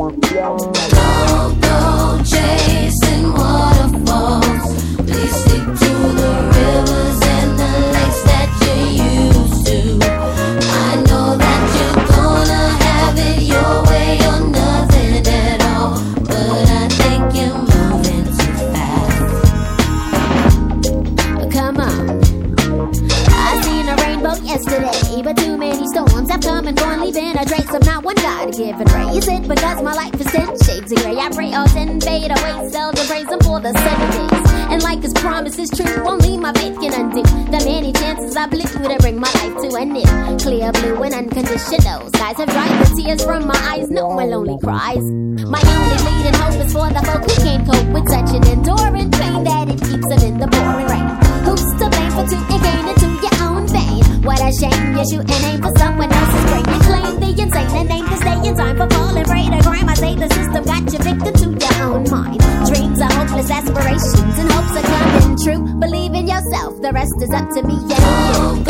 Go, go, chasing waterfalls. Please stick to the river. and going, leaving a trace of not one God given raise it because my life is in shades of gray. I pray all ten fade away, sell the praise and for the seven days. And like his promise is true, won't leave my faith can undo the many chances I believe to bring my life to an end. Clear blue and unconditional skies have dried the tears from my eyes. No more lonely cries. My only leading hope is for the folk who can't cope with such an enduring pain that it keeps them in the pouring rain. Who's to blame for two again into your own vein? What a shame, yes, you and aim for someone else millions ain't aim Cause they in time for falling prey to crime I say the system got you victim to your own mind Dreams are hopeless aspirations and hopes are coming true. Believe in yourself, the rest is up to me. Yeah.